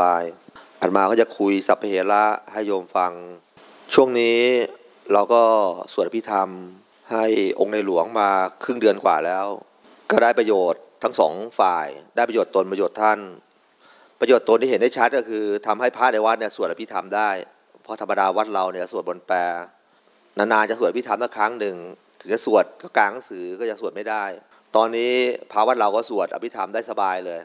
บายอันมาก็จะคุยสัพเพเหระให้โยมฟัง ช่วงนี้เราก็สวดพิธรรมให้องค์ในหลวงมาครึ่งเดือนกว่าแล้ว ก็ได้ประโยชน์ทั้งสองฝ่าย ได้ประโยชน์ตนประโยชน์ท่าน ประโยชน์ตนที่เห็นได้ชัดก็คือทำให้พระในวัดเนี่ยสวดอภิธรรมได้ เพราะธรรมดาวัดเราเนี่ยสวดบนแปรนานๆจะสวดอภิธรรมสักครั้งหนึ่งถึงจะสวดก็กลางหนังสือก็จะสวดไม่ได้ ตอนนี้พระวัดเราก็สวดอภิธรรมได้สบายเลย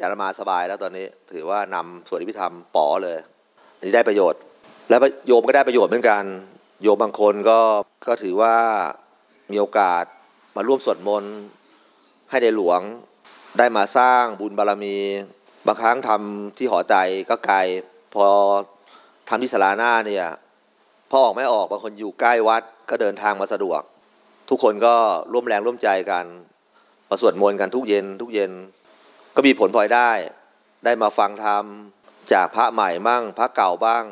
ยามาสบายแล้วตอนนี้ถือว่านำสวดอภิธรรมป๋อเลยอันนี้ได้ประโยชน์ แล้วโยมก็ได้ประโยชน์เหมือนกันโยมบางคนก็ก็ถือว่ามีโอกาสมาร่วมสวดมนต์ให้ในหลวงได้มาสร้างบุญบารรมี บางครั้งทำที่หอใจก็ไกลพอทำที่สาราหน้าเนี่ยพอออกไม่ออกบางคนอยู่ใกล้วัดก็เดินทางมาสะดวก ทุกคนก็ร่วมแรงร่วมใจกันมาสวดมนต์กันทุกเย็นทุกเย็น ก็มีผลพลอยได้ ได้มาฟังธรรมจากพระใหม่บ้างพระเก่าบ้าง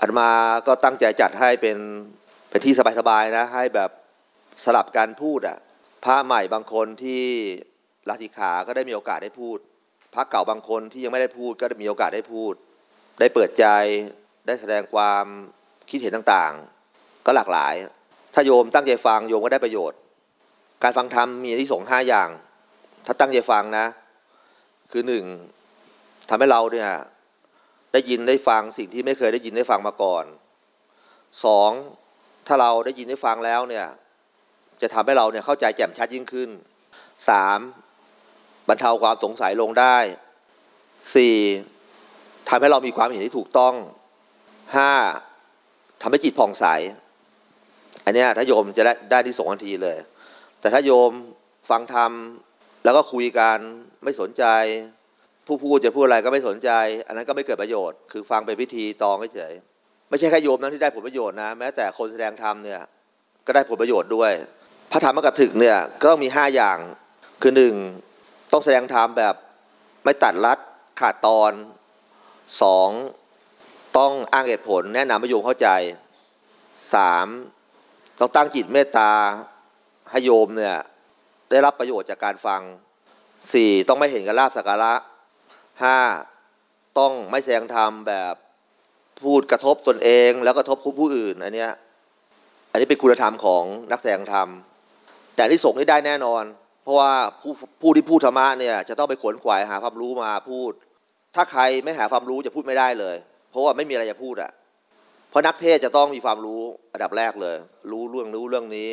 อันมาก็ตั้งใจจัดให้เป็นเป็นที่สบายๆนะ ให้แบบสลับการพูดอะพระใหม่บางคนที่ลาธิขาก็ได้มีโอกาสได้พูดพระเก่าบางคนที่ยังไม่ได้พูดก็ได้มีโอกาสได้พูด ได้เปิดใจได้แสดงความคิดเห็นต่างๆ ก็หลากหลาย ถ้าโยมตั้งใจฟังโยมก็ได้ประโยชน์ การฟังธรรมมีที่สงห้าอย่าง ถ้าตั้งใจฟังนะ คือหนึ่งทำให้เราเนี่ยได้ยินได้ฟังสิ่งที่ไม่เคยได้ยินได้ฟังมาก่อนสองถ้าเราได้ยินได้ฟังแล้วเนี่ย จะทำให้เราเนี่ยเข้าใจแจ่มชัดยิ่งขึ้นสามบรรเทาความสงสัยลงได้สี่ทำให้เรามีความเห็นที่ถูกต้องห้าทำให้จิตผ่องใส อันนี้ถ้าโยมจะได้ได้ที่สองทันทีเลย แต่ถ้าโยมฟังธรรม แล้วก็คุยกันไม่สนใจ ผู้พูดจะพูดอะไรก็ไม่สนใจ อันนั้นก็ไม่เกิดประโยชน์ คือฟังเป็นพิธีตองเฉยไม่ใช่แค่โยมนั้นที่ได้ผลประโยชน์นะแม้แต่คนแสดงธรรมเนี่ยก็ได้ผลประโยชน์ด้วย พระธรรมกถึกเนี่ยก็มีห้าอย่างคือหนึ่งต้องแสดงธรรมแบบไม่ตัดรัดขาดตอนสองต้องอ้างเหตุผลแนะนำให้โยมเข้าใจสามต้องตั้งจิตเมตตาให้โยมเนี่ย ได้รับประโยชน์จากการฟังสี่ต้องไม่เห็นกันลาบสักการะห้าต้องไม่แสดงธรรมแบบพูดกระทบตนเอง แล้วกระทบผู้อื่นอันเนี้ยอันนี้เป็นคุณธรรมของนักแสดงธรรม แต่ที่ส่งนี่ได้แน่นอน เพราะว่าผู้ผู้ที่พูดธรรมะเนี่ยจะต้องไปขวนขวายหาความรู้มาพูด ถ้าใครไม่หาความรู้จะพูดไม่ได้เลย เพราะว่าไม่มีอะไรจะพูดอะเพราะนักเทศจะต้องมีความรู้อันดับแรกเลย รู้เรื่องรู้เรื่องนี้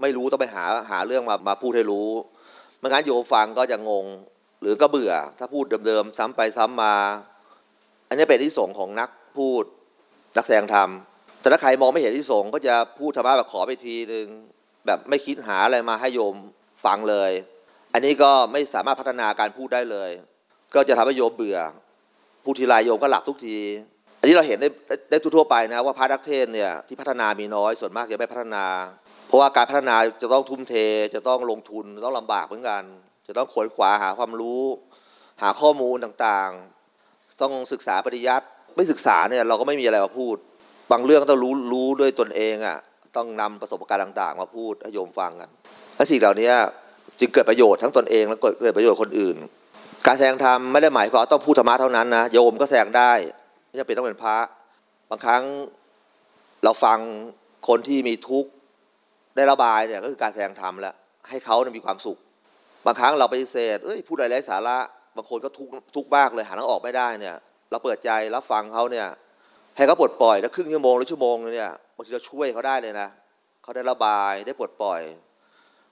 ไม่รู้ต้องไปหาหาเรื่องมามาพูดให้รู้ไม่งั้นโยมฟังก็จะงง หรือก็เบื่อ ถ้าพูดเดิมๆซ้ำไปซ้ำมา อันนี้เป็นที่สงของนักพูดนักแสดงธรรมแต่ถ้าใครมองไม่เห็นที่สงก็จะพูดธรรมะแบบขอไปทีหนึ่งแบบไม่คิดหาอะไรมาให้โยมฟังเลย อันนี้ก็ไม่สามารถพัฒนาการพูดได้เลย ก็จะทำให้โยมเบื่อ พูดทีไรโยมก็หลับทุกที นนี้เราเห็นได้ได้ทั่วไปนะว่าพระนักเทศเนี่ยที่พัฒนามีน้อยส่วนมากจะไม่พัฒนา เพราะว่าการพัฒนาจะต้องทุ่มเท จะต้องลงทุนต้องลำบากเหมือนกัน จะต้องขวนขวาหาความรู้ หาข้อมูลต่างๆ ต้องศึกษาปริยัติไม่ศึกษาเนี่ยเราก็ไม่มีอะไรมาพูด บางเรื่องต้องรู้รู้ด้วยตนเองอะต้องนำประสบการณ์ต่าง ๆ มาพูดให้โยมฟังกันและสิ่งเหล่านี้จึงเกิดประโยชน์ทั้งตนเองและเกิดประโยชน์คนอื่น การแสดงธรรมไม่ได้หมายความต้องพูดธรรมะเท่านั้นนะโยมก็แสดงได้ จำเป็นต้องเป็นพระ บางครั้งเราฟังคนที่มีทุกข์ได้ระบายเนี่ยก็คือการแสดงธรรมแล้วให้เขาเนี่ยมีความสุข บางครั้งเราไปเสธเอ้ยพูดอะไรไร้สาระบางคนก็ทุกทุกบ้ากเลยหาทางออกไม่ได้เนี่ย เราเปิดใจรับฟังเขาเนี่ยให้เขาปลดปล่อยแล้วครึ่งชั่วโมงหรือชั่วโมงเนี่ยบางทีเราช่วยเขาได้เลยนะเขาได้ระบายได้ปลดปล่อย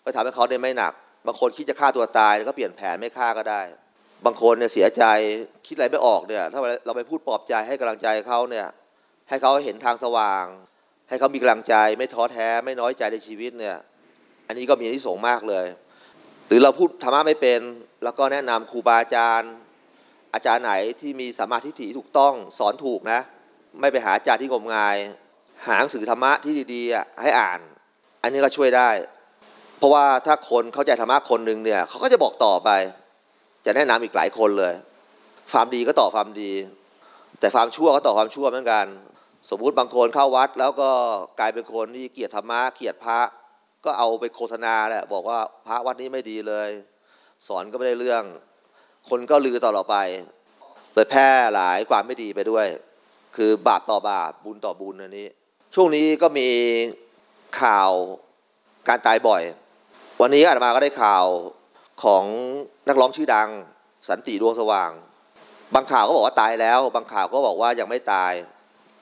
ก็ทำให้เขาได้ไม่หนัก บางคนคิดจะฆ่าตัวตายแล้วก็เปลี่ยนแผนไม่ฆ่าก็ได้ บางคนเนี่ยเสียใจคิดอะไรไม่ออกเนี่ย ถ้าเราไปพูดปลอบใจให้กำลังใจเขาเนี่ย ให้เขาเห็นทางสว่าง ให้เขามีกำลังใจไม่ท้อแท้ไม่น้อยใจในชีวิตเนี่ย อันนี้ก็มีที่ส่งมากเลย หรือเราพูดธรรมะไม่เป็น แล้วก็แนะนำครูบาอาจารย์ อาจารย์ไหนที่มีสมาธิถี่ถูกต้องสอนถูกนะ ไม่ไปหาอาจารย์ที่งมงาย หาหนังสือธรรมะที่ดีๆให้อ่าน อันนี้ก็ช่วยได้ เพราะว่าถ้าคนเข้าใจธรรมะคนหนึ่งเนี่ยเขาก็จะบอกต่อไป จะแนะนำอีกหลายคนเลยความดีก็ต่อความดี แต่ความชั่วก็ต่อความชั่วเหมือนกัน สมมุติบางคนเข้าวัด แล้วก็กลายเป็นคนที่เกลียดธรรมะเกลียดพระ ก็เอาไปโฆษณาแหละบอกว่าพระวัดนี้ไม่ดีเลย สอนก็ไม่ได้เรื่อง คนก็ลือต่อเราไปเผยแพร่หลายความไม่ดีไปด้วย คือบาปต่อบาปบุญต่อบุญอันนี้ ช่วงนี้ก็มีข่าวการตายบ่อย วันนี้อาตมาก็ได้ข่าว ของนักร้องชื่อดัง สันติดวงสว่าง บางข่าวก็บอกว่าตายแล้ว บางข่าวก็บอกว่ายังไม่ตาย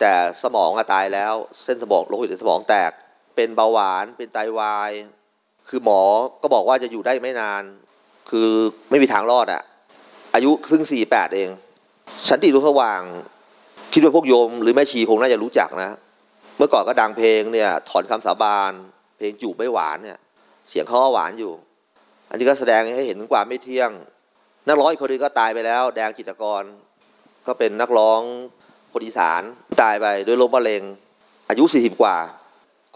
แต่สมองอะตายแล้ว เส้นสมองโลหิตในสมองแตก เป็นเบาหวาน เป็นไตวาย คือหมอก็บอกว่าจะอยู่ได้ไม่นาน คือไม่มีทางรอดอะอายุเพิ่งสี่แปดเอง สันติดวงสว่าง คิดว่าพวกโยม หรือแม่ชีคงน่าจะรู้จักนะ เมื่อก่อนก็ดังเพลงเนี่ย ถอนคำสาบาน เพลงจูบไม่หวานเนี่ย เสียงเขาหวานอยู่ อันนี้ก็แสดงให้เห็นถึงความไม่เที่ยง นักร้องอีกคนนึงก็ตายไปแล้ว แดงจิตกร ก็เป็นนักร้องคนอีสานตายไปด้วยโรคมะเร็ง อายุ 40 กว่า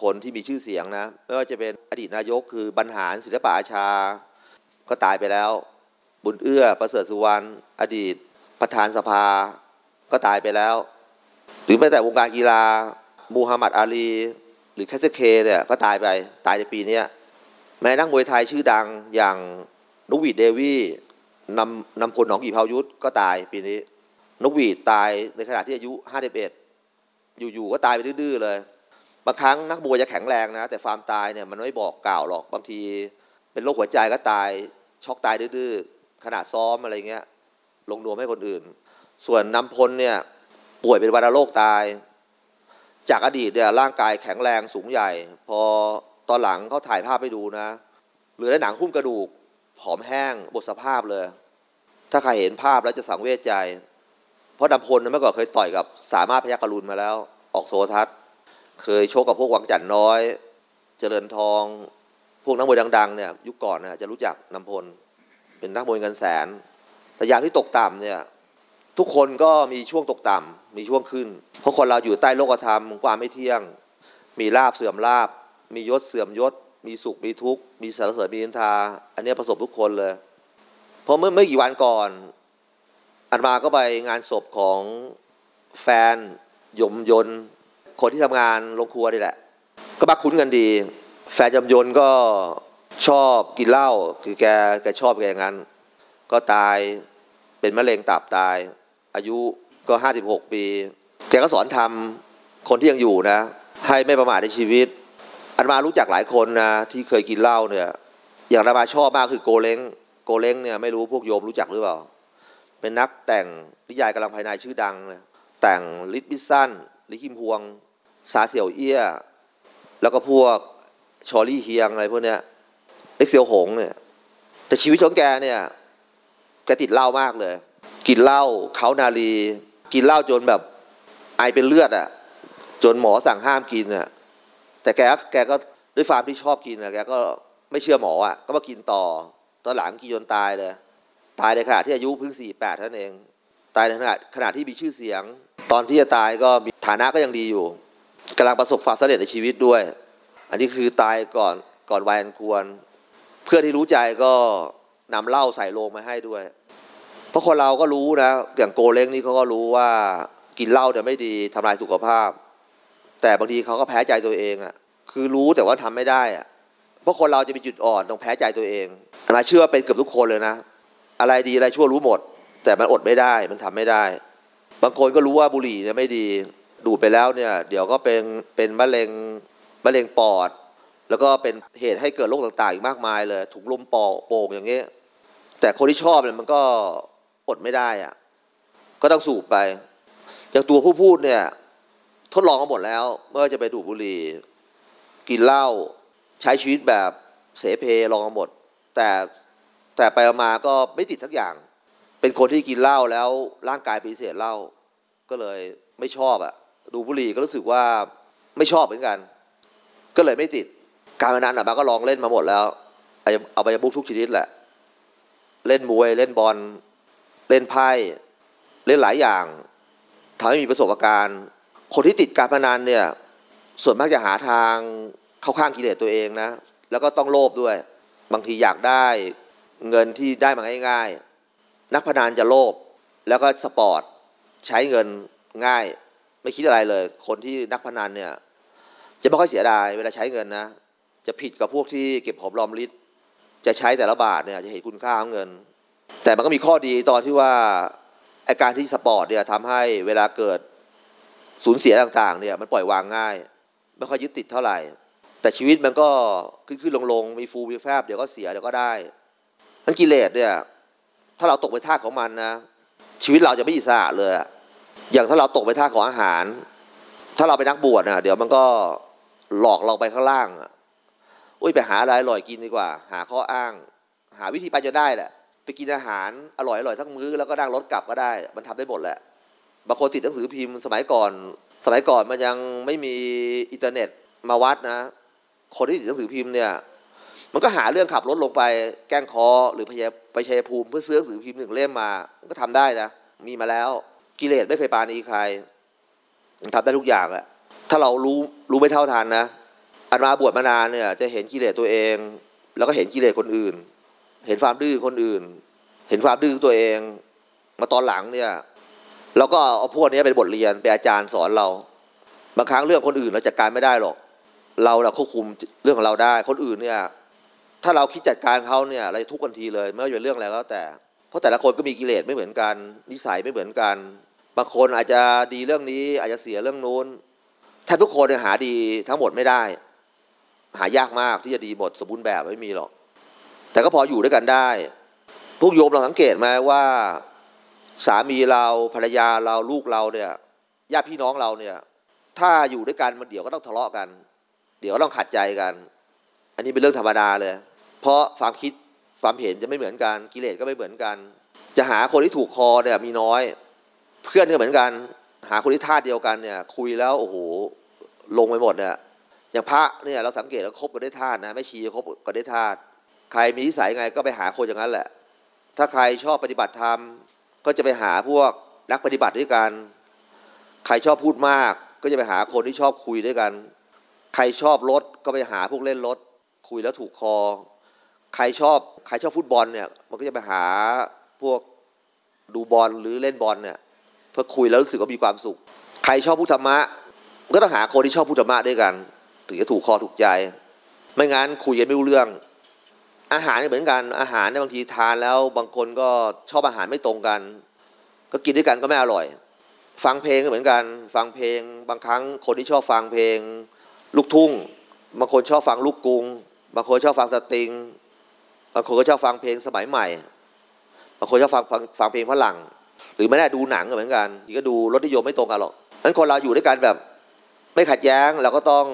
คนที่มีชื่อเสียงนะไม่ว่าจะเป็นอดีตนายกคือบรรหารศิลปะอาชา ก็ตายไปแล้ว บุญเอื้อประเสริฐสุวรรณอดีตประธานสภา ก็ตายไปแล้ว หรือแม้แต่วงการกีฬามูฮัมหมัดอาลี หรือแคสเเคเนี่ยก็ตายไปตายในปีนี้ แม้นักมวยไทยชื่อดังอย่างนุกวีดเดวี่นำนำพลหนองกี่เผายุทธก็ตายปีนี้นุกวีดตายในขณะที่อายุ 51 อยู่ๆก็ตายไปดื้อๆเลย บางครั้งนักมวยจะแข็งแรงนะ แต่ความตายเนี่ยมันไม่บอกกล่าวหรอกบางทีเป็นโรคหัวใจก็ตายช็อกตายดื้อๆขณะซ้อมอะไรเงี้ย ลงนวมให้คนอื่น ส่วนนำพลเนี่ยป่วยเป็นวัณโรคตาย จากอดีตเนี่ยร่างกายแข็งแรงสูงใหญ่ พอ ตอนหลังเขาถ่ายภาพให้ดูนะ เหลือแต่หนังหุ้มกระดูก ผอมแห้งหมดสภาพเลย ถ้าใครเห็นภาพแล้วจะสังเวชใจ เพราะดำพลเมื่อก่อนเคยต่อยกับสามารถพยักรุณมาแล้ว ออกโททัศน์ เคยโชกกับพวกวังจันน้อย เจริญทอง พวกนักมวยดังๆเนี่ยยุคก่อนนะจะรู้จักนำพล เป็นนักมวยเงินแสน แต่ยางที่ตกต่ำเนี่ยทุกคนก็มีช่วงตกต่ำมีช่วงขึ้น เพราะคนเราอยู่ใต้โลกธรรมความไม่เที่ยง มีลาบเสื่อมลาบ มียศเสื่อมยศ มีสุขมีทุกข์ มีสารเสริญมีนินทา อันนี้ประสบทุกคนเลยเพราะเมื่อไม่กี่วันก่อน อันมาก็ไปงานศพของแฟนยมยนต์คนที่ทำงานโรงครัวนี่แหละ ก็มักคุ้นกันดี แฟนยมยนต์ก็ชอบกินเหล้าคือแกแกชอบแกอย่างนั้น ก็ตายเป็นมะเร็งตับตาย อายุก็ห้าสิบหกปี แกก็สอนทำคนที่ยังอยู่นะ ให้ไม่ประมาทในชีวิต อาตมารู้จักหลายคนนะที่เคยกินเหล้าเนี่ย อย่างอาตมาชอบมากคือโกวเล้งโกวเล้งเนี่ยไม่รู้พวกโยมรู้จักหรือเปล่า เป็นนักแต่งนิยายกำลังภายในชื่อดังเลยแต่งฤทธิ์มีดสั้นลิคิมพวง สาเสี่ยวเอี้ย แล้วก็พวกชอรี่เฮียงอะไรพวกเนี้ยเล็กเซียวหงเนี่ย แต่ชีวิตของแกเนี่ยแกติดเหล้ามากเลย กินเหล้าเขานาลี กินเหล้าจนแบบไอเป็นเลือดอะ่ะ จนหมอสั่งห้ามกินอะ่ะ แต่แกแกก็ด้วยความที่ชอบกินอะแกก็ไม่เชื่อหมออะ่ะ ก็มากินต่อ ตอนหลังกินจนตายเลย ตายในขณะที่อายุเพิ่งสี่แปดเท่านั้นเอง ตายในขณะขณะที่มีชื่อเสียง ตอนที่จะตายก็มีฐานะก็ยังดีอยู่กำลังประสบความสำเร็จในชีวิตด้วย อันนี้คือตายก่อนก่อนวัยอันควร เพื่อนที่รู้ใจก็นำเหล้าใส่โลงมาให้ด้วย เพราะคนเราก็รู้นะอย่างโกเล้งนี่เขาก็รู้ว่ากินเหล้าเนี่ยไม่ดีทำลายสุขภาพ แต่บางทีเขาก็แพ้ใจตัวเองอะ่ะ คือรู้แต่ว่าทำไม่ได้อะ่ะเพราะคนเราจะมีจุดอ่อนต้องแพ้ใจตัวเองมาเชื่อเป็นเกือบทุกคนเลยนะ อะไรดีอะไรชั่วรู้หมด แต่มันอดไม่ได้มันทำไม่ได้ บางคนก็รู้ว่าบุหรี่เนี่ยไม่ดี ดูดไปแล้วเนี่ย เดี๋ยวก็เป็นเป็นมะเร็งมะเร็งปอด แล้วก็เป็นเหตุให้เกิดโรคต่างๆอีกมากมายเลยถุงลมปอโป่งอย่างเงี้ยแต่คนที่ชอบเนี่ยมันก็อดไม่ได้อะก็ต้องสูบไปอย่างตัวผู้พูดเนี่ย ทดลองมาหมดแล้วเมื่อจะไปดูบุหรี่กินเหล้าใช้ชีวิตแบบเสเพลองมาหมด แต่แต่ไปมาก็ไม่ติดทักอย่าง เป็นคนที่กินเหล้าแล้วร่างกายปฏิเสธเหล้าก็เลยไม่ชอบอะดูบุหรี่ก็รู้สึกว่าไม่ชอบเหมือนกัน ก็เลยไม่ติดการพนันอะมาก็ลองเล่นมาหมดแล้วเอาไปบุกทุกชนิดแหละ เล่นมวยเล่นบอลเล่นไพ่เล่นหลายอย่างทำให้มีประสบการณ์ คนที่ติดการพนันเนี่ย ส่วนมากจะหาทางเข้าข้างกิเลสตัวเองนะ แล้วก็ต้องโลภด้วย บางทีอยากได้เงินที่ได้มาง่ายๆ นักพนันจะโลภแล้วก็สปอร์ตใช้เงินง่าย ไม่คิดอะไรเลย คนที่นักพนันเนี่ย จะไม่ค่อยเสียดายเวลาใช้เงินนะ จะผิดกับพวกที่เก็บหอมรอมริบจะใช้แต่ละบาทเนี่ยจะเห็นคุณค่าของเงิน แต่มันก็มีข้อดีตอนที่ว่าไอการที่สปอร์ตเนี่ยทำให้เวลาเกิด สูญเสียต่างๆเนี่ยมันปล่อยวางง่าย ไม่ค่อยยึดติดเท่าไหร่ แต่ชีวิตมันก็ขึ้นขึ้นลงลงมีฟูมีแฟบเดี๋ยวก็เสียเดี๋ยวก็ได้ทั้งกิเลสเนี่ยถ้าเราตกเป็นทาสของมันนะชีวิตเราจะไม่อิสระเลย อย่างถ้าเราตกเป็นทาสของอาหาร ถ้าเราเป็นนักบวชนะเดี๋ยวมันก็หลอกเราไปข้างล่างอุ้ยไปหาอะไรอร่อยกินดีกว่า หาข้ออ้าง หาวิธีไปจะได้แหละไปกินอาหารอร่อยอร่อยทั้งมื้อแล้วก็นั่งรถกลับก็ได้ มันทำได้หมดแหละ บางคนติดหนังสือพิมพ์สมัยก่อน สมัยก่อนมันยังไม่มีอินเทอร์เน็ตมาวัดนะ คนที่ติดหนังสือพิมพ์เนี่ย มันก็หาเรื่องขับรถลงไปแกล้งคอหรือไปไปชัยภูมิเพื่อซื้อหนังสือพิมพ์หนึ่งเล่มมามันก็ทำได้นะ มีมาแล้วกิเลสไม่เคยปาณีใครมันทำได้ทุกอย่างแหละถ้าเรารู้รู้ไม่เท่าทันนะอันมาบวชมานานเนี่ย จะเห็นกิเลสตัวเอง แล้วก็เห็นกิเลสคนอื่น เห็นความดื้อคนอื่น เห็นความดื้อตัวเอง มาตอนหลังเนี่ย เราก็เอาพวกนี้เป็นบทเรียนเป็นอาจารย์สอนเรา บางครั้งเรื่องคนอื่นเราจัดการไม่ได้หรอก เราเราควบคุมเรื่องของเราได้ คนอื่นเนี่ย ถ้าเราคิดจัดการเขาเนี่ยเราจะทุกข์ทันทีเลยไม่ว่าจะเรื่องอะไรก็แต่ เพราะแต่ละคนก็มีกิเลสไม่เหมือนกัน นิสัยไม่เหมือนกัน บางคนอาจจะดีเรื่องนี้ อาจจะเสียเรื่องนู้นแทบทุกคนเนี่ยหาดีทั้งหมดไม่ได้ หายากมากที่จะดีหมดสมบูรณ์แบบไม่มีหรอก แต่ก็พออยู่ด้วยกันได้ พวกโยมเราสังเกตไหมว่า สามีเราภรรยาเราลูกเราเนี่ยญาติพี่น้องเราเนี่ย ถ้าอยู่ด้วยกันมันเดี๋ยวก็ต้องทะเลาะกัน เดี๋ยวก็ต้องขัดใจกัน อันนี้เป็นเรื่องธรรมดาเลย เพราะความคิดความเห็นจะไม่เหมือนกันกิเลสก็ไม่เหมือนกัน จะหาคนที่ถูกคอเนี่ยมีน้อย เพื่อนก็เหมือนกัน หาคนที่ท่าเดียวกันเนี่ย คุยแล้วโอ้โหลงไปหมดเนี่ยอย่างพระเนี่ยเราสังเกตแล้วคบกันได้ธาตุนะไม่ชีคบกันได้ธาตุใครมีนิสัยไงก็ไปหาคนอย่างนั้นแหละ ถ้าใครชอบปฏิบัติธรรม ก็จะไปหาพวกนักปฏิบัติด้วยกัน ใครชอบพูดมาก ก็จะไปหาคนที่ชอบคุยด้วยกัน ใครชอบรถก็ไปหาพวกเล่นรถคุยแล้วถูกคอ ใครชอบใครชอบฟุตบอลเนี่ย มันก็จะไปหาพวกดูบอลหรือเล่นบอลเนี่ย เพื่อคุยแล้วรู้สึกว่ามีความสุข ใครชอบพุทธธรรมะ ก็ต้องหาคนที่ชอบพุทธธรรมะด้วยกัน ถึงจะถูกคอถูกใจ ไม่งั้นคุยกันไม่รู้เรื่อง อาหารเหมือนกันอาหารเนี่ยบางทีทานแล้วบางคนก็ชอบอาหารไม่ตรงกัน ก็กินด้วยกันก็ไม่อร่อย ฟังเพลงก็เหมือนกัน ฟังเพลง บางครั้งคนที่ชอบฟังเพลง ลูกทุ่งบางคนชอบฟังลูกกรุงบางคนชอบฟังสตริงบางคนก็ชอบฟังเพลงสมัยใหม่บางคนชอบฟังฟังฟังเพลงฝรั่ง หรือไม่ได้ดูหนังก็เหมือนกันที่ก็ดูรสนิยมไม่ตรงกันหรอกนั้นคนเราอยู่ด้วยกันแบบ ไม่ขัดแย้งเราก็ต้อง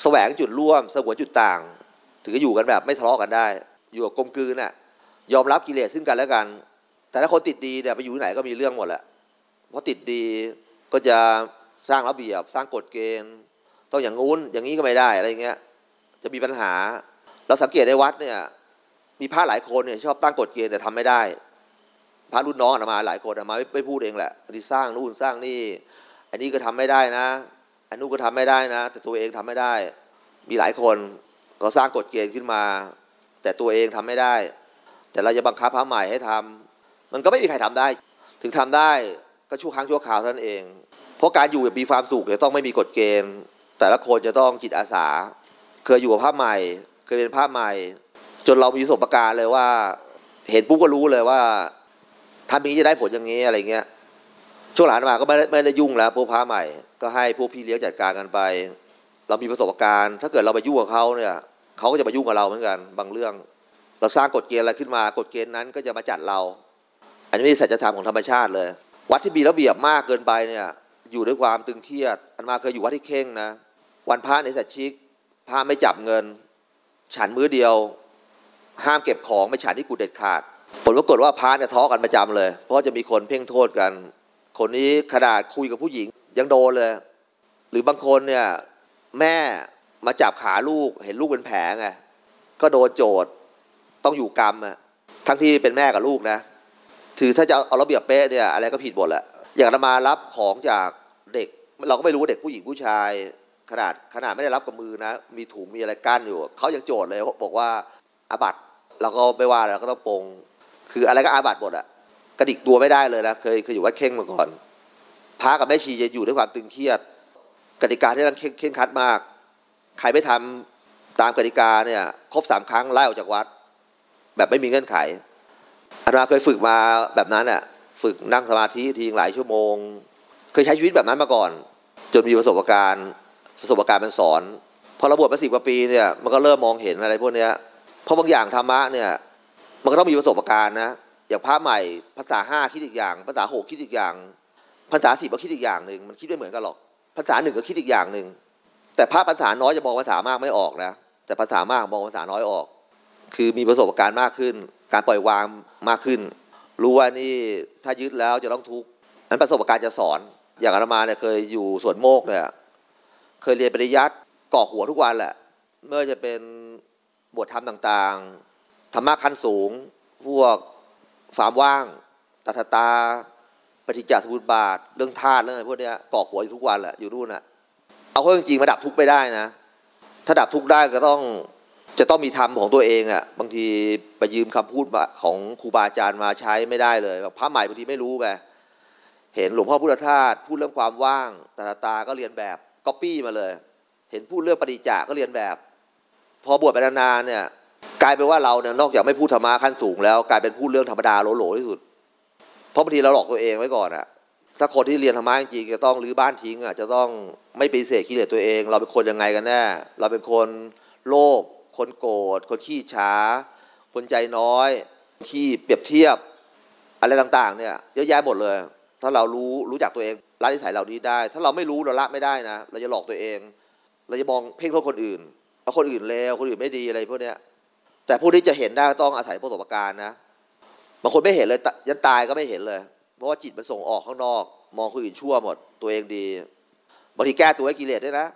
แสวงจุดร่วมสงวนจุดต่าง ถึงจะอยู่กันแบบไม่ทะเลาะกันได้ อยู่กับกลมกลืนน่ะ ยอมรับกิเลสซึ่งกันและกัน แต่ถ้าคนติดดีเนี่ยไปอยู่ที่ไหนก็มีเรื่องหมดแหละเพราะติดดีก็จะสร้างระเบียบสร้างกฎเกณฑ์ ต้องอย่างงู้นอย่างนี้ก็ไม่ได้อะไรเงี้ย จะมีปัญหา เราสังเกตในวัดเนี่ย มีพระหลายคนเนี่ยชอบตั้งกฎเกณฑ์แต่ทำไม่ได้ พระรุ่นน้องอมาหลายคนอมาไม่ไม่พูดเองแหละที่สร้างนู่นสร้างนี่ อันนี้ก็ทำไม่ได้นะอันนู้นก็ทำไม่ได้นะ แต่ตัวเองทำไม่ได้ มีหลายคน ก็สร้างกฎเกณฑ์ขึ้นมา แต่ตัวเองทำไม่ได้ แต่เราจะบังคับพระใหม่ให้ทำมันก็ไม่มีใครทำได้ ถึงทำได้ก็ชั่วครั้งชั่วคราวเท่านั้นเอง เพราะการอยู่แบบมีความสุขจะต้องไม่มีกฎเกณฑ์ แต่ละคนจะต้องจิตอาสา เคยอยู่กับพระใหม่ เคยเป็นพระใหม่ จนเรามีประสบการณ์เลยว่า เห็นปุ๊บก็รู้เลยว่าทำนี้จะได้ผลอย่างนี้อะไรเงี้ยช่วงหลังมาก็ไม่ได้ไม่ได้ยุ่งแล้วพวกพระใหม่ ก็ให้พวกพี่เลี้ยงจัดการกันไป เรามีประสบการณ์ ถ้าเกิดเราไปยุ่งกับเขาเนี่ย เขาก็จะมายุ่งกับเราเหมือนกัน บางเรื่อง เราสร้างกฎเกณฑ์อะไรขึ้นมากฎเกณฑ์นั้นก็จะมาจัดเรา อันนี้ไม่ใช่สัจธรรมของธรรมชาติเลย วัดที่มีระเบียบมากเกินไปเนี่ยอยู่ด้วยความตึงเครียด อันมาเคยอยู่วัดที่เข่งนะ วันพระในสัตชิกพระไม่จับเงิน ฉันมื้อเดียว ห้ามเก็บของไม่ฉันที่กูเด็ดขาด ผลปรากฏว่าพระเนี่ยท้อกันประจำเลย เพราะจะมีคนเพ่งโทษกัน คนนี้ขนาดคุยกับผู้หญิงยังโดนเลย หรือบางคนเนี่ยแม่ มาจับขาลูกเห็นลูกเป็นแผลไงก็โดนโจทย์ต้องอยู่กรรมอะทั้งที่เป็นแม่กับลูกนะ ถือถ้าจะเอาระเบียบเป๊ะเนี่ยอะไรก็ผิดหมดแหละอย่างเรามารับของจากเด็ก เราก็ไม่รู้ว่าเด็กผู้หญิงผู้ชาย ขนาดขนาดไม่ได้รับกับมือนะ มีถุงมีอะไรกั้นอยู่เขายังโจทย์เลยบอกว่าอาบัตเราก็ไม่ว่าเราก็ต้องปรงคืออะไรก็อาบัตหมดอะกระดิกตัวไม่ได้เลยนะเคยเคยอยู่วัดเข่งมาก่อนพระกับแม่ชีจะอยู่ด้วยความตึงเครียดกติกาที่ต้องเข่งคัดมาก ใครไม่ทำตามกติกาเนี่ยครบสามครั้งไล่ออกจากวัด แบบไม่มีเงื่อนไขอาตมาเคยฝึกมาแบบนั้นอะฝึกนั่งสมาธิทีหลายชั่วโมง เคยใช้ชีวิตแบบนั้นมาก่อน จนมีประสบการณ์ประสบการณ์มันสอน พอเราบวชมาสิบกว่าปีเนี่ยมันก็เริ่มมองเห็นอะไรพวกเนี้ยเพราะบางอย่างธรรมะเนี่ยมันก็ต้องมีประสบการณ์นะอย่างพระใหม่ภาษาห้าคิดอีกอย่าง ภาษาหกคิดอีกอย่าง ภาษาสิบก็คิดอีกอย่างหนึ่งมันคิดไม่เหมือนกันหรอก ภาษาหนึ่งก็คิดอีกอย่างหนึ่ง แต่พระภาษาน้อยจะมองภาษามากไม่ออกนะ แต่ภาษามากมองภาษาน้อยออก คือมีประสบการณ์มากขึ้น การปล่อยวางมากขึ้น รู้ว่านี่ถ้ายึดแล้วจะต้องทุกข์นั้นประสบการณ์จะสอน อย่างอาตมาเนี่ยเคยอยู่สวนโมกเนี่ยเคยเรียนปริยัติก่อหัวทุกวันแหละเมื่อจะเป็นบทธรรมต่างๆธรรมะขั้นสูง พวกฟามว่างตัทตาปฏิจจสมุปบาท เรื่องธาตุเรื่องอะไรพวกเนี้ยก่อหัวอยู่ทุกวันแหละอยู่นู่นน่ะ เอาเข้าจริงมาดับทุกข์ไปได้นะ ถ้าดับทุกข์ได้ก็ต้องจะต้องมีธรรมของตัวเองอะ่ะ บางทีไปยืมคำพูดของครูบาอาจารย์มาใช้ไม่ได้เลยพระใหม่บางทีไม่รู้ไงเห็นหลวงพ่อพุทธทาสพูดเรื่องความว่างตาตาก็เรียนแบบก๊อปปี้มาเลย เห็นพูดเรื่องปฏิจจาก็เรียนแบบ พอบวชไปนานๆเนี่ย กลายเป็นว่าเราเนี่ยนอกจากไม่พูดธรรมะขั้นสูงแล้ว กลายเป็นพูดเรื่องธรรมดาโหลๆที่สุด เพราะบางทีเราหลอกตัวเองไว้ก่อนอะ ถ้าคนที่เรียนธรรมะจริงๆจะต้องรื้อบ้านทิ้งอะจะต้องไม่ปฏิเสธกิเลสตัวเอง เราเป็นคนยังไงกันแน่เราเป็นคนโลภคนโกรธคนขี้ช้า คนใจน้อยขี้เปรียบเทียบ อะไรต่างๆ เนี่ยเยอะแยะหมดเลย ถ้าเรารู้รู้จักตัวเองละนิสัยเหล่านี้ได้ ถ้าเราไม่รู้เราละไม่ได้นะ เราจะหลอกตัวเอง เราจะมองเพ่งโทษคนอื่นเอาคนอื่นเลวคนอื่นไม่ดีอะไรพวกเนี้ยแต่ผู้ที่จะเห็นได้ต้องอาศัยประสบการณ์นะบางคนไม่เห็นเลยยันตายก็ไม่เห็นเลย ราะว่าจิตมันส่งออกข้างนอก มองคนอื่นชั่วหมด ตัวเองดีบางทีแก้ตัวให้กิเลสด้วยนะ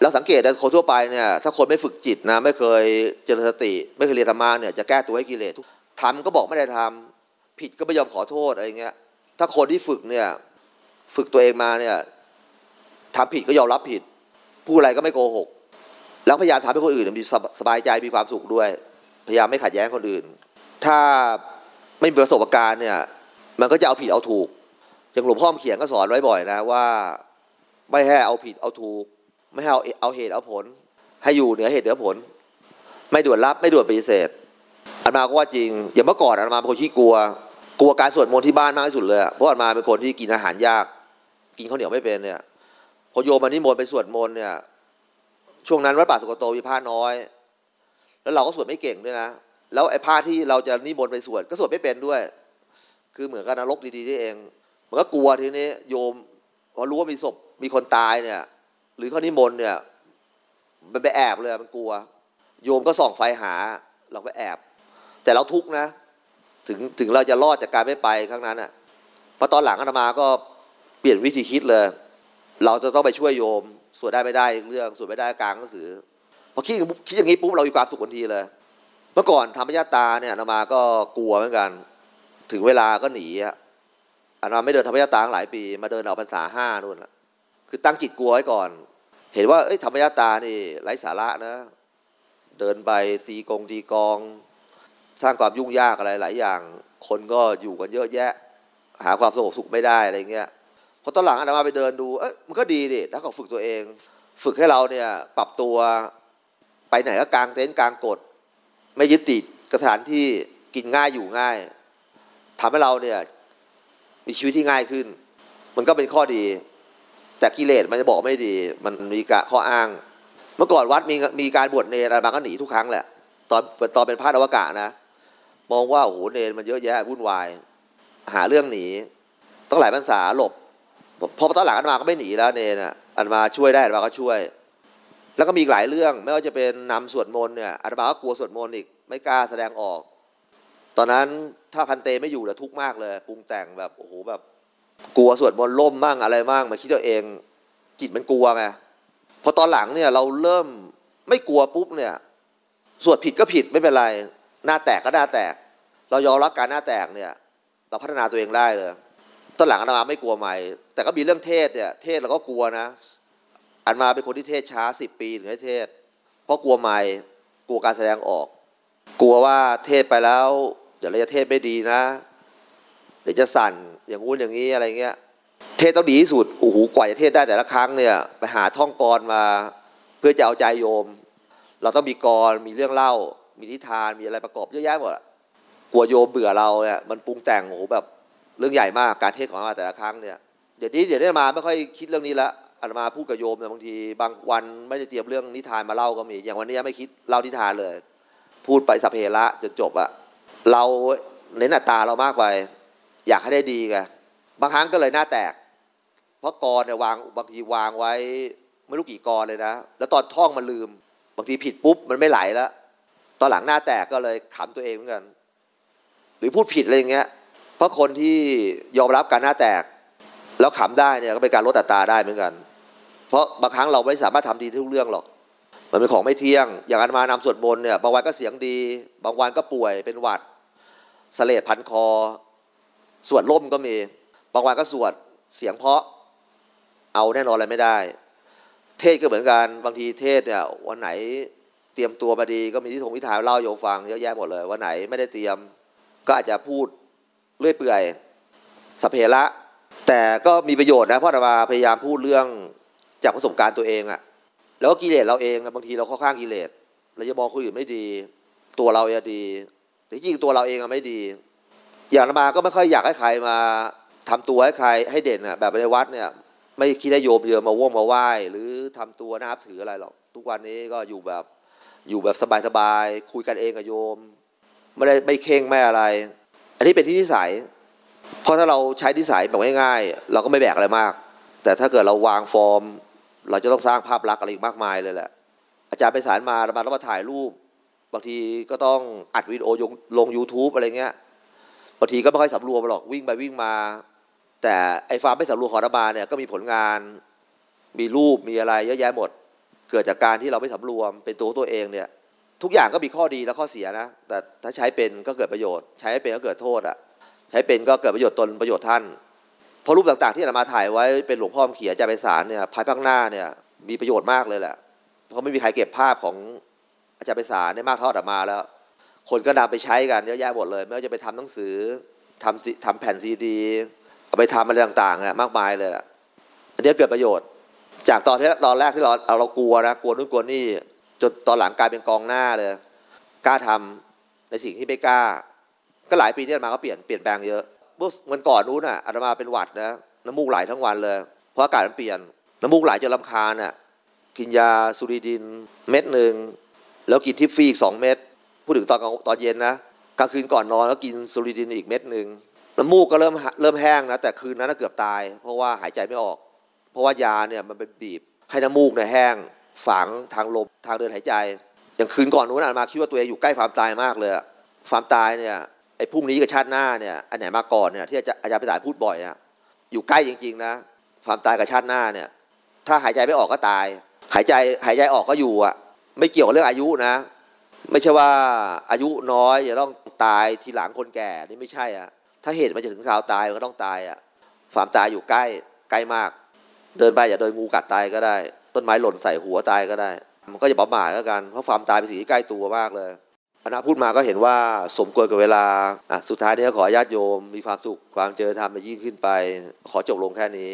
เราสังเกตนะคนทั่วไปเนี่ยถ้าคนไม่ฝึกจิตนะไม่เคยเจริญสติ ไม่เคยเรียนธรรมะเนี่ยจะแก้ตัวให้กิเลสทำก็บอกไม่ได้ทำผิดก็ไม่ยอมขอโทษอะไรเงี้ย ถ้าคนที่ฝึกเนี่ยฝึกตัวเองมาเนี่ยทำผิดก็ยอมรับผิดพูดอะไรก็ไม่โกหก แล้วพยายามทำให้คนอื่นมีสบายใจมีความสุขด้วย พยายามไม่ขัดแย้งคนอื่น ถ้าไม่มีประสบการณ์เนี่ย มันก็จะเอาผิดเอาถูก อย่างหลวงพ่อเขียนก็สอนไว้บ่อยนะว่า ไม่ให้เอาผิดเอาถูก ไม่ให้เอาเอาเหตุเอาผล ให้อยู่เหนือเหตุเหนือผล ไม่ด่วนรับไม่ด่วนปฏิเสธอันมาก็ว่าจริง อย่างเมื่อก่อนอันมาเป็นคนที่กลัว กลัวการสวดมนต์ที่บ้านมากที่สุดเลยเพราะอันมาเป็นคนที่กินอาหารยาก กินข้าวเหนียวไม่เป็นเนี่ยพอโยมมานิมนต์ไปสวดมนต์เนี่ย ช่วงนั้นวัดป่าสุกโตมีผ้าน้อย แล้วเราก็สวดไม่เก่งด้วยนะแล้วไอ้ผ้าที่เราจะนิมนต์ไปสวดก็สวดไม่เป็นด้วย คือเหมือนกับนรกดีๆนี่เองมันก็กลัวทีนี้โยมพอรู้ว่ามีศพมีคนตายเนี่ย หรือเขานิมนต์เนี่ย มันไปแอบเลยมันกลัว โยมก็ส่องไฟหา เราไปแอบ แต่เราทุกนะ ถึงถึงเราจะรอดจากการไม่ไปครั้งนั้นอะพอตอนหลังอาตมาก็เปลี่ยนวิธีคิดเลย เราจะต้องไปช่วยโยมสวดได้ไม่ได้เรื่องสวดไม่ได้กลางหนังสือพอคิดคิดอย่างนี้ปุ๊บเรามีความสุขทันทีเลย เมื่อก่อนธรรมญาตาเนี่ยอาตมาก็กลัวเหมือนกัน ถึงเวลาก็หนีอะอาตมาไม่เดินธรรมยตาหลายปี มาเดินเอาภาษาห้านู่นคือตั้งจิตกลัวไว้ก่อน เห็นว่าเอ้ยธรรมยตานี่ไร้สาระนะ เดินไปตีกงตีกอง สร้างความยุ่งยากอะไรหลายอย่าง คนก็อยู่กันเยอะแยะ หาความสงบสุขไม่ได้อะไรเงี้ยพอตอนหลังอาตมาไปเดินดูเอ้ยมันก็ดีดิถ้าเขาฝึกตัวเอง ฝึกให้เราเนี่ยปรับตัวไปไหนก็กลางเต็นท์กลางกฎไม่ยึดติดสถานที่กินง่ายอยู่ง่าย ทำให้เราเนี่ยมีชีวิตที่ง่ายขึ้น มันก็เป็นข้อดี แต่กิเลสมันจะบอกไม่ดี มันมีกะข้ออ้าง เมื่อก่อนวัดมีมีการบวชเนรอะไรบางก็หนีทุกครั้งแหละ ตอนตอนเป็นพระอวกาศนะ มองว่าโอ้โหเนรมันเยอะแยะวุ่นวาย หาเรื่องหนีต้องหลายพรรษาหลบพอตอนหลังอันมาก็ไม่หนีแล้วเนรอะอันมาช่วยได้อันมาก็ช่วย แล้วก็มีหลายเรื่อง ไม่ว่าจะเป็นนำสวดมนต์เนี่ยอันมาก็กลัวสวดมนต์อีกไม่กล้าแสดงออก ตอนนั้นถ้าพันเตไม่อยู่แล้วทุกข์มากเลยปรุงแต่งแบบโอ้โหแบบกลัวสวดมนต์ล่มมั่งอะไรมั่งมาคิดตัวเอง จิตมันกลัวไงพอตอนหลังเนี่ยเราเริ่มไม่กลัวปุ๊บเนี่ย สวดผิดก็ผิดไม่เป็นไร หน้าแตกก็หน้าแตก เรายอมรับการหน้าแตกเนี่ย เราพัฒนาตัวเองได้เลยตอนหลังอาตมาไม่กลัวใหม่ แต่ก็มีเรื่องเทศเนี่ย เทศเราก็กลัวนะ อันมาเป็นคนที่เทศช้าสิบปีถึงได้เทศ เพราะกลัวใหม่ กลัวการแสดงออก กลัวว่าเทศไปแล้ว เดี๋ยวเราจะเทศไม่ดีนะ เดี๋ยวจะสั่นอย่างงู้นอย่างนี้อะไรเงี้ย เทศต้องดีที่สุดโอ้โหกว่าจะเทศได้แต่ละครั้งเนี่ย ไปหาท่องกรมา เพื่อจะเอาใจโยม เราต้องมีกรมีเรื่องเล่า มีนิทานมีอะไรประกอบเยอะแยะหมดกลัวโยมเบื่อเราเนี่ยมันปรุงแต่งโอ้โหแบบเรื่องใหญ่มากการเทศของอาตมาแต่ละครั้งเนี่ยเดี๋ยวนี้เดี๋ยวนี้อาตมาไม่ค่อยคิดเรื่องนี้ละอาตมาพูดกับโยมเนี่ยบางทีบางวันไม่ได้เตรียมเรื่องนิทานมาเล่าก็มี อย่างวันนี้ไม่คิดเล่านิทานเลย พูดไปสัพเพเหระจนจบอะ เราเน้นอัตตาเรามากไป อยากให้ได้ดีไงบางครั้งก็เลยหน้าแตก เพราะกรเนี่ยวางบางทีวางไว้ไม่รู้กี่กรเลยนะ แล้วตอนท่องมันลืม บางทีผิดปุ๊บมันไม่ไหลแล้วตอนหลังหน้าแตกก็เลยขำตัวเองเหมือนกัน หรือพูดผิดอะไรอย่างเงี้ย เพราะคนที่ยอมรับการหน้าแตก แล้วขำได้เนี่ยก็เป็นการลดอัตราได้เหมือนกัน เพราะบางครั้งเราไม่สามารถทำดีทุกเรื่องหรอก มันเป็นของไม่เที่ยง อย่างอันมานำสวดมนต์เนี่ยบางวันก็เสียงดี บางวันก็ป่วยเป็นหวัดเลดพันคอ สวดล่มก็มี บางวันก็สวดเสียงเพาะ เอาแน่นอนอะไรไม่ได้ เทศก็เหมือนกันบางทีเทศเนี่ยวันไหนเตรียมตัวมาดีก็มีที่ทงพิธายเล่าโยฟังเยอะแยะหมดเลยวันไหนไม่ได้เตรียมก็อาจจะพูดเลื่อยเปื่อยสเพระแต่ก็มีประโยชน์นะพราะอาตาพยายามพูดเรื่องจากประสบการณ์ตัวเองอะ แล้วก็กิเลสเราเองนะบางทีเราเข้าข้างกิเลสเราจะมองคนอื่นไม่ดี ตัวเราจะดีแต่จริงตัวเราเองอะไม่ดี อย่างมาก็ไม่ค่อยอยากให้ใครมาทำตัวให้ใครให้เด่นอะแบบในวัดเนี่ย ไม่คิดได้โยมเยอะมาว่วงมาไหว้หรือทำตัวนับถืออะไรหรอกทุกวันนี้ก็อยู่แบบอยู่แบบสบายๆคุยกันเองกับโยม ไม่ได้ไม่เข่งไม่อะไร อันนี้เป็นที่นิสัย เพราะถ้าเราใช้นิสัยแบบง่ายๆเราก็ไม่แบกอะไรมาก แต่ถ้าเกิดเราวางฟอร์ม เราจะต้องสร้างภาพลักษณ์อะไรอีกมากมายเลยแหละ อาจารย์ไปสารมาเรามาแล้วมาถ่ายรูป บางทีก็ต้องอัดวิดีโอลง YouTube อะไรเงี้ยบางทีก็ไม่ค่อยสำรวมหรอกวิ่งไปวิ่งมา แต่ไอ้ฟาร์มไม่สำรวมของรัฐบาลเนี่ยก็มีผลงานมีรูปมีอะไรเยอะแยะหมด เกิดจากการที่เราไม่สำรวมเป็นตัวตัวเองเนี่ย ทุกอย่างก็มีข้อดีและข้อเสียนะ แต่ถ้าใช้เป็นก็เกิดประโยชน์ ใช้ไม่เป็นก็เกิดโทษอะใช้เป็นก็เกิดประโยชน์ตนประโยชน์ท่าน ราะรูปต่างๆ ที่เรามาถ่ายไว้เป็นหลวงพ่อเขียนจะไปสารเนี่ยภายภาคหน้าเนี่ย มีประโยชน์มากเลยแหละ เพราะไม่มีใครเก็บภาพของอาจารย์ไปสารได้มากเท่าอาตมาแล้ว คนก็นำไปใช้กันเยอะแยะหมดเลย ไม่ว่าจะไปทำหนังสือทำทำแผ่นซีดีเอาไปทำอะไรต่างๆอะมากมายเลยล่ะอันนี้เกิดประโยชน์ จากตอนที่ตอนแรกที่เราเรากลัวนะกลัวนู่นกลัวนี่จนตอนหลังกลายเป็นกองหน้าเลยกล้าทำในสิ่งที่ไม่กล้า ก็หลายปีที่อาตมาก็เปลี่ยนเปลี่ยนแปลงเยอะ เมื่อเมื่อก่อนนู้นอะอาตมาเป็นหวัดนะน้ำมูกไหลทั้งวันเลย เพราะอากาศมันเปลี่ยน น้ำมูกไหลจนลำคาญอะกินยาซูริดินเม็ดหนึ่งแล้วกินทิฟฟี่อีกสองเม็ดพูดถึงตอนกลางตอนเย็นนะกลางคืนก่อนนอนแล้วกินซูริดินอีกเม็ดหนึ่งน้ำมูกก็เริ่มเริ่มแห้งนะแต่คืนนั้นเกือบตาย เพราะว่าหายใจไม่ออก เพราะว่ายาเนี่ยมันไปบีบ ให้น้ำมูกเนี่ยแห้ง ฝังทางลมทางเดินหายใจ อย่างคืนก่อนนู้นอาตมาคิดว่าตัวเองอยู่ใกล้ความตายมากเลยความตายเนี่ย ไอ้พรุ่งนี้กับชาติหน้าเนี่ยอันไหนมาก่อนเนี่ยที่อาจารย์อาจารย์ไปสายพูดบ่อยอะอยู่ใกล้จริง ๆ นะความตายกับชาติหน้าเนี่ย ถ้าหายใจไม่ออกก็ตาย หายใจหายใจออกก็อยู่อะไม่เกี่ยวกับเรื่องอายุนะ ไม่ใช่ว่าอายุน้อยจะต้องตายทีหลังคนแก่นี่ไม่ใช่อะถ้าเหตุมันจะถึงคราวตายมันก็ต้องตายอะความตายอยู่ใกล้ใกล้มาก เดินไปอย่าโดนงูกัดตายก็ได้ ต้นไม้หล่นใส่หัวตายก็ได้ มันก็จะประมาทก็กันเพราะความตายเป็นสิ่งที่ใกล้ตัวมากเลย ณะพูดมาก็เห็นว่าสมควรกับเวลาสุดท้ายนี้ขอญาติโยมมีความสุขความเจริญธรรมยิ่งขึ้นไป ขอจบลงแค่นี้